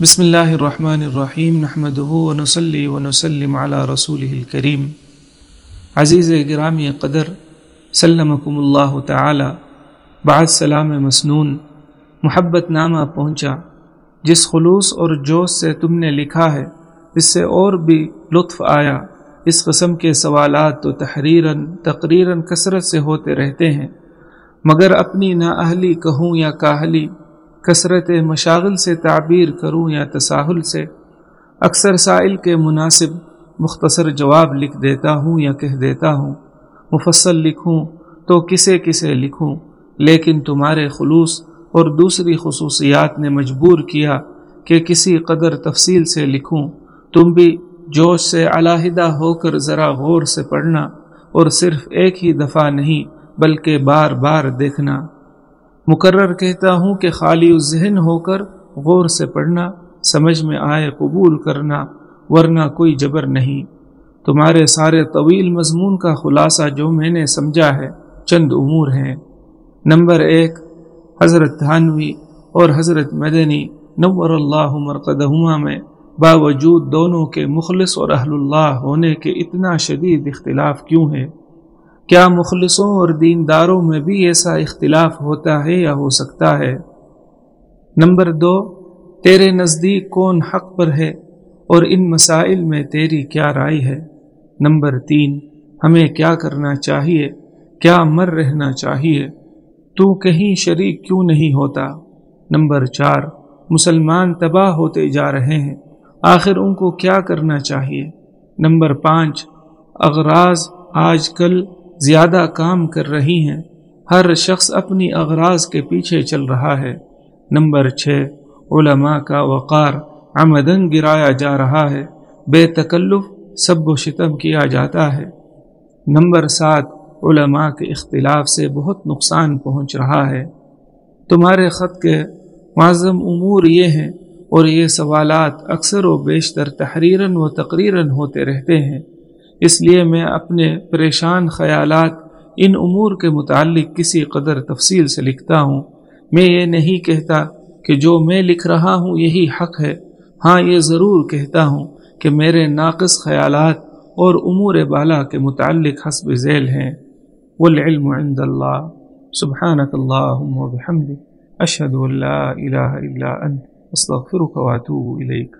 بسم اللہ الرحمن الرحیم نحمده ونصلي ونسلم على رسوله الكریم عزیز گرامی قدر سلمکم اللہ تعالی بعد سلام مسنون محبت نامہ پہنچا جس خلوص اور جوش سے تم نے لکھا ہے اس سے اور بھی لطف آیا اس قسم کے سوالات تو تحریراً تقریراً کثرت سے ہوتے رہتے ہیں مگر اپنی نا اہلی کہوں یا کاہلی کثرت مشاغل سے تعبیر کروں یا تساہل سے، اکثر سائل کے مناسب مختصر جواب لکھ دیتا ہوں یا کہہ دیتا ہوں۔ مفصل لکھوں تو کسے کسے لکھوں، لیکن تمہارے خلوص اور دوسری خصوصیات نے مجبور کیا کہ کسی قدر تفصیل سے لکھوں۔ تم بھی جوش سے علیحدہ ہو کر ذرا غور سے پڑھنا اور صرف ایک ہی دفعہ نہیں بلکہ بار بار دیکھنا۔ مقرر کہتا ہوں کہ خالی ذہن ہو کر غور سے پڑھنا، سمجھ میں آئے قبول کرنا ورنہ کوئی جبر نہیں۔ تمہارے سارے طویل مضمون کا خلاصہ جو میں نے سمجھا ہے، چند امور ہیں۔ نمبر ایک، حضرت تھانوی اور حضرت مدنی نور اللہ مرقدہما میں باوجود دونوں کے مخلص اور اہل اللہ ہونے کے اتنا شدید اختلاف کیوں ہے کیا مخلصوں اور دینداروں میں بھی ایسا اختلاف ہوتا ہے یا ہو سکتا ہے؟ نمبر دو، تیرے نزدیک کون حق پر ہے اور ان مسائل میں تیری کیا رائے ہے؟ نمبر تین، ہمیں کیا کرنا چاہیے؟ کیا مر رہنا چاہیے؟ تو کہیں شریک کیوں نہیں ہوتا؟ نمبر چار، مسلمان تباہ ہوتے جا رہے ہیں، آخر ان کو کیا کرنا چاہیے؟ نمبر پانچ، اغراض آج کل زیادہ کام کر رہی ہیں۔ ہر شخص اپنی اغراض کے پیچھے چل رہا ہے۔ نمبر چھ، علماء کا وقار آمدن گرایا جا رہا ہے۔ بے تکلف، سب و شتم کیا جاتا ہے۔ نمبر سات، علماء کے اختلاف سے بہت نقصان پہنچ رہا ہے۔ تمہارے خط کے معظم امور یہ ہیں اور یہ سوالات اکثر و بیشتر تحریراً و تقریراً ہوتے رہتے ہیں۔ اس لیے میں اپنے پریشان خیالات ان امور کے متعلق کسی قدر تفصیل سے لکھتا ہوں۔ میں یہ نہیں کہتا کہ جو میں لکھ رہا ہوں یہی حق ہے۔ ہاں یہ ضرور کہتا ہوں کہ میرے ناقص خیالات اور امور بالا کے متعلق حسب ذیل ہیں۔ والعلم عند اللہ۔ سبحانک اللہم و بحمد اشہد اللہ الہ الا انت۔ استغفرک واتوب الیک۔